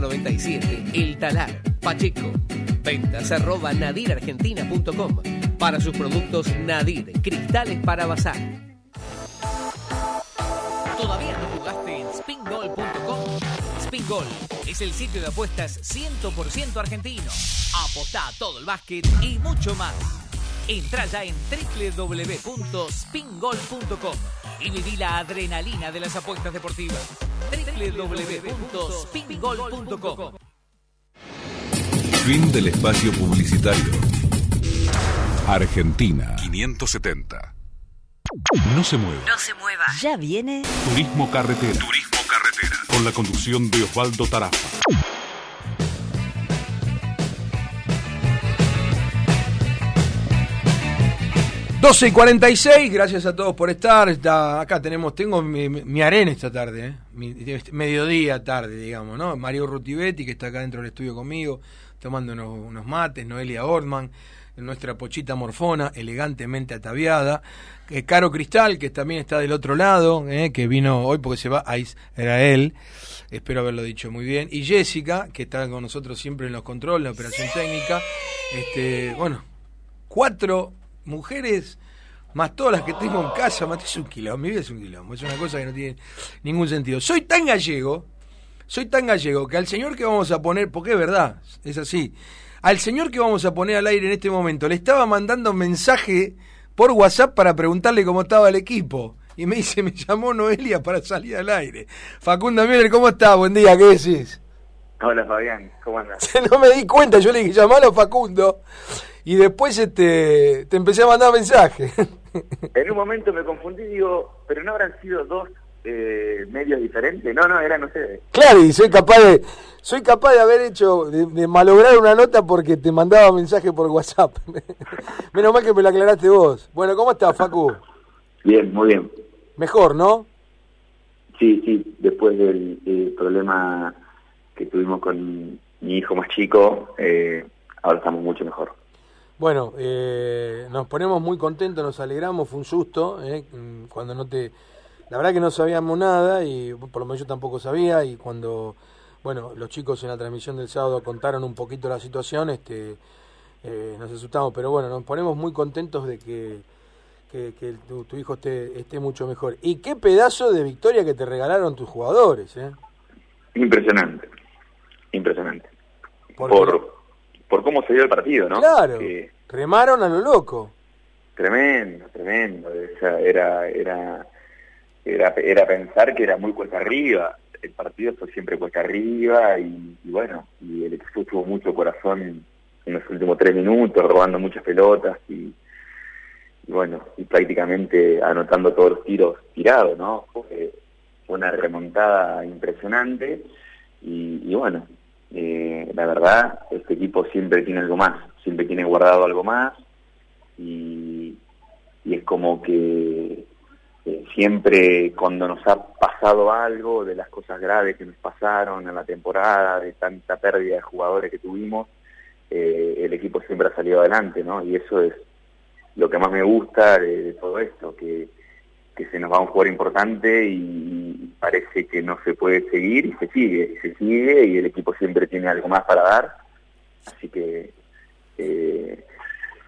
197, El Talar, Pacheco. Ventas arroba nadirargentina.com. Para sus productos Nadir, cristales para bazar. ¿Todavía no jugaste en spingol.com? Spingol es el sitio de apuestas 100% argentino. Apostá a todo el básquet y mucho más. Entra ya en www.spingol.com y viví la adrenalina de las apuestas deportivas. www.spingol.com Fin del espacio publicitario. Argentina 570. No se mueva. No se mueva. Ya viene Turismo Carretera. Turismo Carretera. Con la conducción de Osvaldo Tarafa. 12 y 46, gracias a todos por estar. Acá tenemos, tengo mi, arena esta tarde, ¿eh? Este, mediodía tarde, digamos, ¿no? Mario Rutibetti, que está acá dentro del estudio conmigo, tomando unos, mates, Noelia Ortman, nuestra pochita morfona, elegantemente ataviada. Eh, Caro Cristal, que también está del otro lado, ¿eh? que vino hoy porque se va a Israel. Espero haberlo dicho muy bien. Y Jessica, que está con nosotros siempre en los controles, en la operación técnica. Este, bueno, cuatro mujeres más todas las que tengo en casa, más es un quilombo, mi vida es un quilombo, es una cosa que no tiene ningún sentido. Soy tan gallego, soy tan gallego que al señor que vamos a poner, porque es verdad, es así, al señor que vamos a poner al aire en este momento le estaba mandando un mensaje por WhatsApp para preguntarle cómo estaba el equipo. Y me dice, me llamó Noelia para salir al aire. Facundo Miller, ¿cómo está? Buen día, ¿qué decís? Hola Fabián, ¿cómo andas? no me di cuenta, yo le dije, llamalo a Facundo y después este, te empecé a mandar mensajes. En un momento me confundí y digo, pero no habrán sido dos eh, medios diferentes. No, no, eran ustedes. Claro, y soy capaz de, soy capaz de haber hecho, de, malograr una nota porque te mandaba mensaje por WhatsApp. Menos mal que me lo aclaraste vos. Bueno, ¿cómo estás, Facu? Bien, muy bien. Mejor, ¿no? Sí, sí, después del problema que tuvimos con mi hijo más chico, eh, ahora estamos mucho mejor. Bueno, eh, nos ponemos muy contentos, nos alegramos, fue un susto, eh, cuando no te... La verdad que no sabíamos nada y por lo menos yo tampoco sabía y cuando, bueno, los chicos en la transmisión del sábado contaron un poquito la situación, este, eh, nos asustamos, pero bueno, nos ponemos muy contentos de que, que, tu, hijo esté, esté mucho mejor. Y qué pedazo de victoria que te regalaron tus jugadores, ¿eh? Impresionante, impresionante. ¿Por, por cómo se dio el partido, ¿no? Claro, remaron a lo loco. Tremendo, tremendo. era, era, era, era pensar que era muy cuesta arriba. El partido fue siempre cuesta arriba y, bueno, y el equipo tuvo mucho corazón en los últimos tres minutos, robando muchas pelotas y, bueno, y prácticamente anotando todos los tiros tirados, ¿no? Fue una remontada impresionante y, y bueno, eh, la verdad, este equipo siempre tiene algo más, siempre tiene guardado algo más y, es como que eh, siempre cuando nos ha pasado algo de las cosas graves que nos pasaron en la temporada, de tanta pérdida de jugadores que tuvimos, eh, el equipo siempre ha salido adelante, ¿no? Y eso es lo que más me gusta de todo esto, que que se nos va un jugador importante y parece que no se puede seguir y se sigue, se sigue y el equipo siempre tiene algo más para dar. Así que, eh,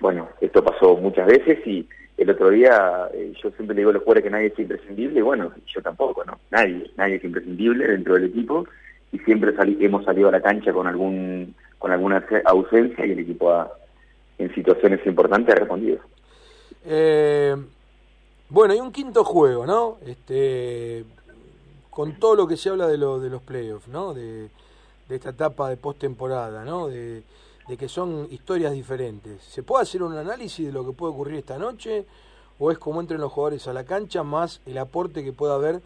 bueno, esto pasó muchas veces y el otro día eh, yo siempre digo a los jugadores que nadie es imprescindible y bueno, yo tampoco, ¿no? Nadie, nadie es imprescindible dentro del equipo y siempre hemos salido a la cancha con algún con alguna ausencia y el equipo ha, en situaciones importantes ha respondido. Eh, bueno, hay un quinto juego, ¿no? Este, con todo lo que se habla de, de los playoffs, ¿no? De, esta etapa de postemporada, ¿no? De, que son historias diferentes. ¿Se puede hacer un análisis de lo que puede ocurrir esta noche? ¿O es como entren los jugadores a la cancha más el aporte que pueda haber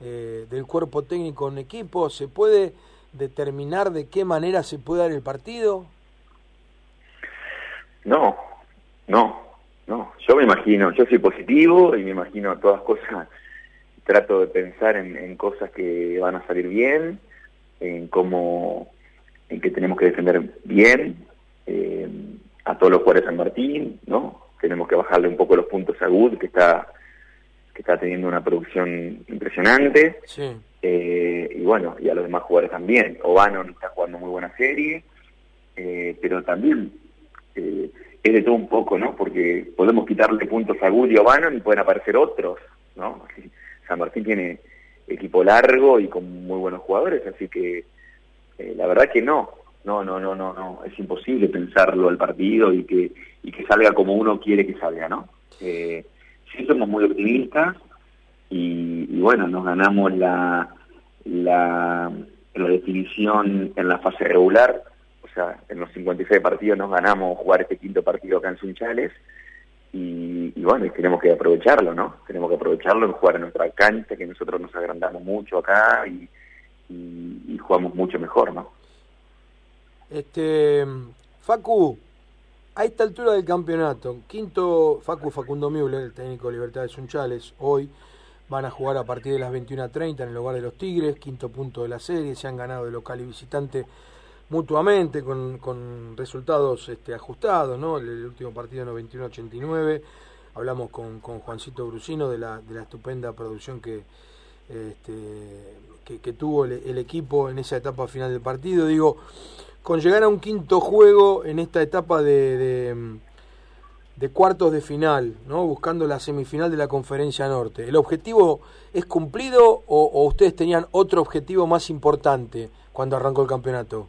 eh, del cuerpo técnico en equipo? ¿Se puede determinar de qué manera se puede dar el partido? No, no, no, yo me imagino, yo soy positivo y me imagino todas cosas, trato de pensar en, cosas que van a salir bien, en cómo, en que tenemos que defender bien eh, a todos los jugadores de San Martín, ¿no? Tenemos que bajarle un poco los puntos a Good, que está que está teniendo una producción impresionante. Eh, y bueno, y a los demás jugadores también. Obano está jugando muy buena serie, eh, pero también eh, es de todo un poco, ¿no? Porque podemos quitarle puntos a Guti o Bannon y pueden aparecer otros, ¿no? San Martín tiene equipo largo y con muy buenos jugadores, así que eh, la verdad que no, no, no, no, no, no, es imposible pensarlo al partido y que, y que salga como uno quiere que salga, ¿no? Eh, sí somos muy optimistas y, bueno, nos ganamos la, la, la definición en la fase regular, sea, en los 56 partidos nos ganamos jugar este quinto partido acá en Sunchales y, bueno, tenemos que aprovecharlo, ¿no? Tenemos que aprovecharlo en jugar en nuestra cancha, que nosotros nos agrandamos mucho acá y, jugamos mucho mejor, ¿no? Este, Facu, a esta altura del campeonato, quinto Facu Facundo Müller, el técnico de Libertad de Sunchales, hoy van a jugar a partir de las 21.30 en el lugar de los Tigres, quinto punto de la serie, se han ganado de local y visitante mutuamente con, con resultados este, ajustados, ¿no? El, último partido 91-89, hablamos con, con Juancito Brusino de la, de la estupenda producción que, este, que, tuvo el, equipo en esa etapa final del partido. Digo, con llegar a un quinto juego en esta etapa de, de, cuartos de final, ¿no? buscando la semifinal de la Conferencia Norte, ¿el objetivo es cumplido o, ustedes tenían otro objetivo más importante cuando arrancó el campeonato?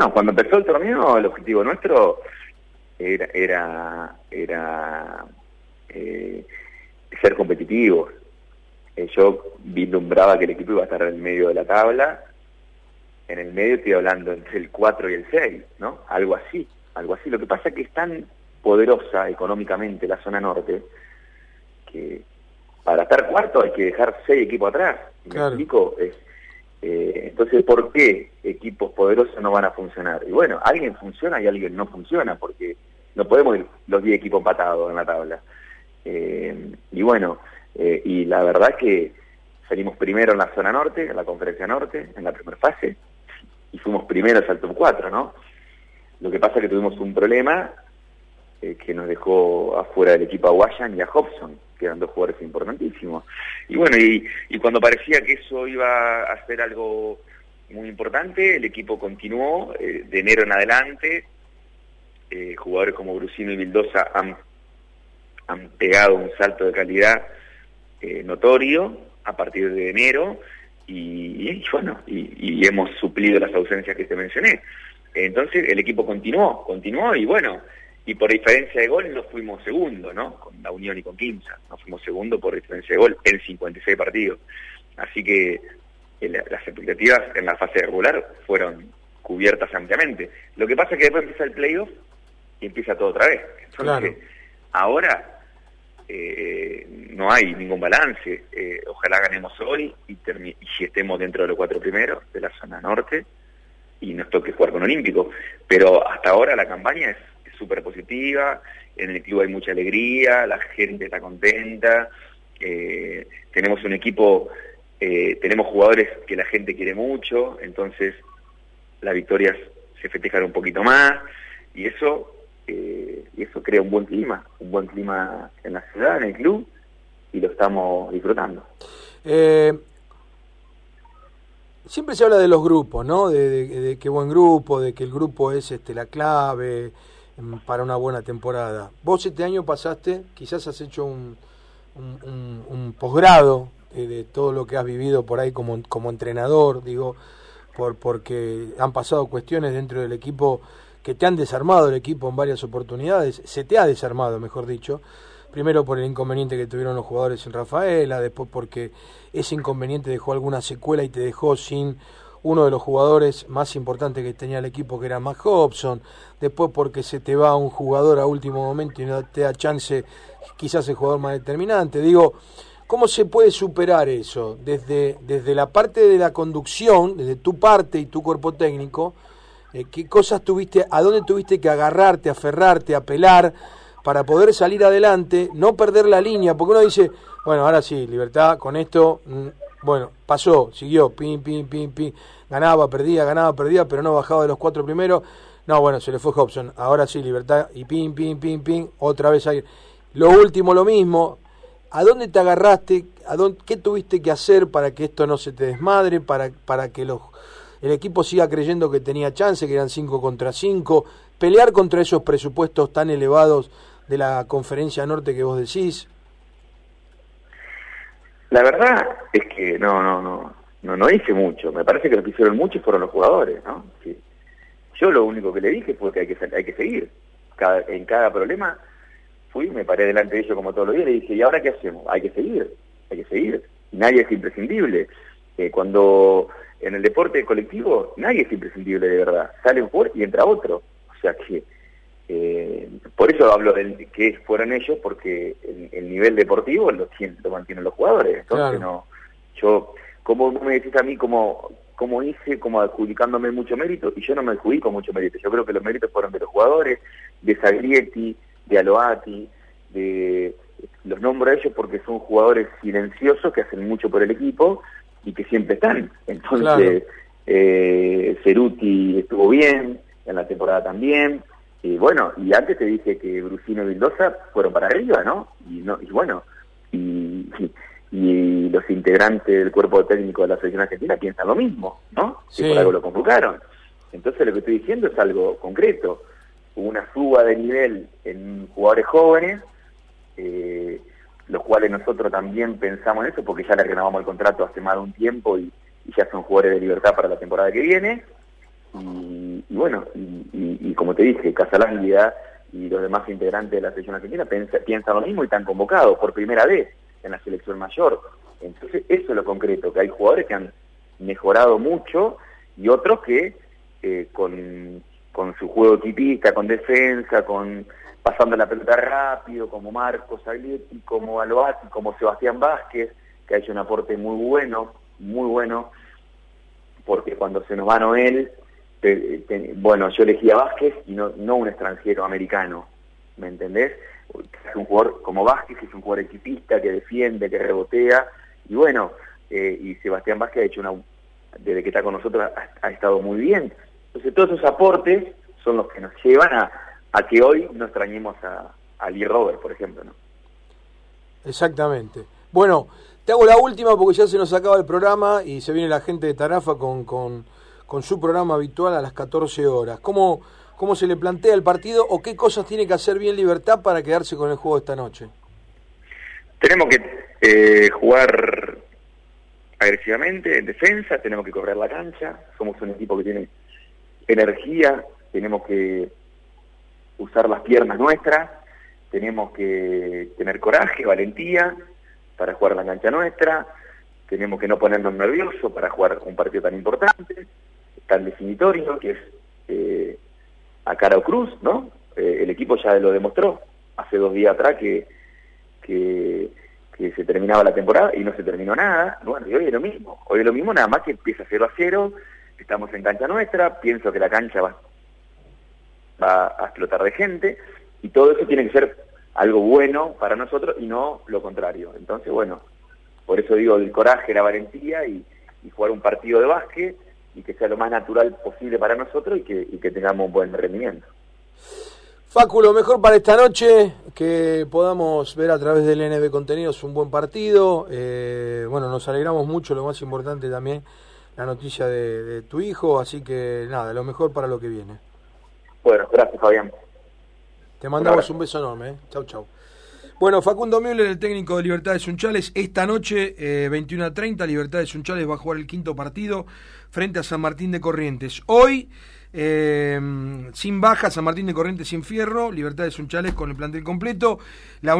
No, cuando empezó el torneo, el objetivo nuestro era, era, era eh, ser competitivos eh, yo vislumbraba que el equipo iba a estar en el medio de la tabla. En el medio estoy hablando entre el 4 y el 6, ¿no? Algo así, algo así. Lo que pasa es que es tan poderosa económicamente la zona norte que para estar cuarto hay que dejar seis equipos atrás. ¿Me explico? Es, eh, entonces, ¿por qué equipos poderosos no van a funcionar? Y bueno, alguien funciona y alguien no funciona, porque no podemos ir los 10 equipos empatados en la tabla. Eh, y bueno, eh, y la verdad que salimos primero en la zona norte, en la conferencia norte, en la primera fase, y fuimos primeros al top 4, ¿no? Lo que pasa es que tuvimos un problema eh, que nos dejó afuera del equipo a Guayan y a Hobson, que eran dos jugadores importantísimos. Y bueno, y, cuando parecía que eso iba a ser algo muy importante, el equipo continuó eh, de enero en adelante. jugadores como Brusino y Vildosa han, han pegado un salto de calidad eh, notorio a partir de enero y, bueno, y, hemos suplido las ausencias que te mencioné. Entonces el equipo continuó, continuó y bueno, y por diferencia de gol nos fuimos segundo, ¿no? Con la Unión y con Quinza, nos fuimos segundo por diferencia de gol en 56 partidos. Así que eh, las expectativas en la fase regular fueron cubiertas ampliamente. Lo que pasa es que después empieza el playoff y empieza todo otra vez. Entonces, ahora eh, no hay ningún balance. Eh, ojalá ganemos hoy y, y estemos dentro de los cuatro primeros de la zona norte y nos toque jugar con Olímpico. Pero hasta ahora la campaña es súper positiva, en el club hay mucha alegría, la gente está contenta, eh, tenemos un equipo, eh, tenemos jugadores que la gente quiere mucho, entonces las victorias se festejan un poquito más y eso eh, y eso crea un buen clima, un buen clima en la ciudad, en el club, y lo estamos disfrutando. Siempre se habla de los grupos, ¿no? De, qué buen grupo, de que el grupo es este la clave para una buena temporada. Vos este año pasaste, quizás has hecho un, un, posgrado de, todo lo que has vivido por ahí como, como entrenador, digo, por, porque han pasado cuestiones dentro del equipo que te han desarmado el equipo en varias oportunidades, se te ha desarmado, mejor dicho, primero por el inconveniente que tuvieron los jugadores en Rafaela, después porque ese inconveniente dejó alguna secuela y te dejó sin uno de los jugadores más importantes que tenía el equipo, que era Mac Hobson, después porque se te va un jugador a último momento y no te da chance, quizás el jugador más determinante. Digo, ¿cómo se puede superar eso? Desde, desde la parte de la conducción, desde tu parte y tu cuerpo técnico, eh, ¿Qué cosas tuviste, a dónde tuviste que agarrarte, aferrarte, apelar para poder salir adelante, no perder la línea? Porque uno dice, bueno, ahora sí, libertad, con esto, mm, bueno, pasó, siguió, pim, pim, pim, pim, ganaba, perdía, ganaba, perdía, pero no bajaba de los cuatro primeros. No, bueno, se le fue Hobson, ahora sí, libertad, y pim, pim, pim, pim, otra vez ahí. Lo último, lo mismo. ¿A dónde te agarraste? ¿A dónde, ¿Qué tuviste que hacer para que esto no se te desmadre? Para, para que los el equipo siga creyendo que tenía chance, que eran 5 contra 5, pelear contra esos presupuestos tan elevados de la conferencia norte que vos decís. La verdad es que no, no, no, no, no hice mucho. Me parece que lo que hicieron mucho fueron los jugadores, ¿no? Yo lo único que le dije fue que hay que, hay que seguir. Cada, en cada problema fui, me paré delante de ellos como todos los días y le dije, ¿y ahora qué hacemos? Hay que seguir, hay que seguir. Nadie es imprescindible. Eh, cuando en el deporte colectivo nadie es imprescindible de verdad. Sale un jugador y entra otro. O sea que eh, por eso hablo de que fueron ellos, porque el, nivel deportivo lo, lo, mantienen los jugadores. Entonces no, yo, como me decís a mí, como como hice, como adjudicándome mucho mérito, y yo no me adjudico mucho mérito. Yo creo que los méritos fueron de los jugadores, de Sagrietti, de Aloati, de los nombro a ellos porque son jugadores silenciosos que hacen mucho por el equipo y que siempre están. Entonces, eh, Ceruti estuvo bien, en la temporada también. Y bueno, y antes te dije que Brusino y Vildosa fueron para arriba, ¿no? Y, no, y bueno, y, y, los integrantes del cuerpo técnico de la selección argentina piensan lo mismo, ¿no? Que por algo lo convocaron. Entonces lo que estoy diciendo es algo concreto. Una suba de nivel en jugadores jóvenes, eh, los cuales nosotros también pensamos en eso, porque ya le renovamos el contrato hace más de un tiempo y, ya son jugadores de libertad para la temporada que viene. Bueno, y, como te dije, Casalandia y los demás integrantes de la selección argentina piensan lo mismo y están convocados por primera vez en la selección mayor. Entonces, eso es lo concreto, que hay jugadores que han mejorado mucho y otros que eh, con, con su juego equipista, con defensa, con pasando la pelota rápido, como Marcos Aglietti, como Aloati, como Sebastián Vázquez, que ha hecho un aporte muy bueno, muy bueno, porque cuando se nos va Noel, bueno, yo elegí a Vázquez y no, no un extranjero americano, ¿me entendés? Es un jugador como Vázquez, es un jugador equipista, que defiende, que rebotea, y bueno, eh, y Sebastián Vázquez ha hecho una, desde que está con nosotros, ha estado muy bien. Entonces todos esos aportes son los que nos llevan a, a que hoy no extrañemos a, a Lee Robert, por ejemplo. ¿no? Exactamente. Bueno, te hago la última porque ya se nos acaba el programa y se viene la gente de Tarafa con, con, con su programa habitual a las 14 horas. ¿Cómo, ¿Cómo se le plantea el partido o qué cosas tiene que hacer bien Libertad para quedarse con el juego esta noche? Tenemos que eh, jugar agresivamente en defensa, tenemos que correr la cancha, somos un equipo que tiene energía, tenemos que usar las piernas nuestras, tenemos que tener coraje, valentía para jugar la cancha nuestra, tenemos que no ponernos nerviosos para jugar un partido tan importante, tan definitorio, que es eh, a cara o cruz, ¿no? Eh, el equipo ya lo demostró hace dos días atrás que, que, que, se terminaba la temporada y no se terminó nada. Bueno, y hoy es lo mismo. Hoy es lo mismo, nada más que empieza 0 a 0, estamos en cancha nuestra, pienso que la cancha va va a explotar de gente y todo eso tiene que ser algo bueno para nosotros y no lo contrario. Entonces, bueno, por eso digo el coraje, la valentía y, jugar un partido de básquet y que sea lo más natural posible para nosotros y que, que tengamos un buen rendimiento. Facu, lo mejor para esta noche, que podamos ver a través del NB Contenidos un buen partido. Eh, bueno, nos alegramos mucho, lo más importante también, la noticia de tu hijo, así que nada, lo mejor para lo que viene. Bueno, gracias Fabián. Te mandamos un beso enorme. ¿eh? Chau, chau. Bueno, Facundo Müller, el técnico de Libertad de Sunchales, esta noche, eh, 21 a 30, Libertad Sunchales va a jugar el quinto partido frente a San Martín de Corrientes. Hoy, eh, sin baja, San Martín de Corrientes sin fierro, Libertad de Sunchales con el plantel completo. La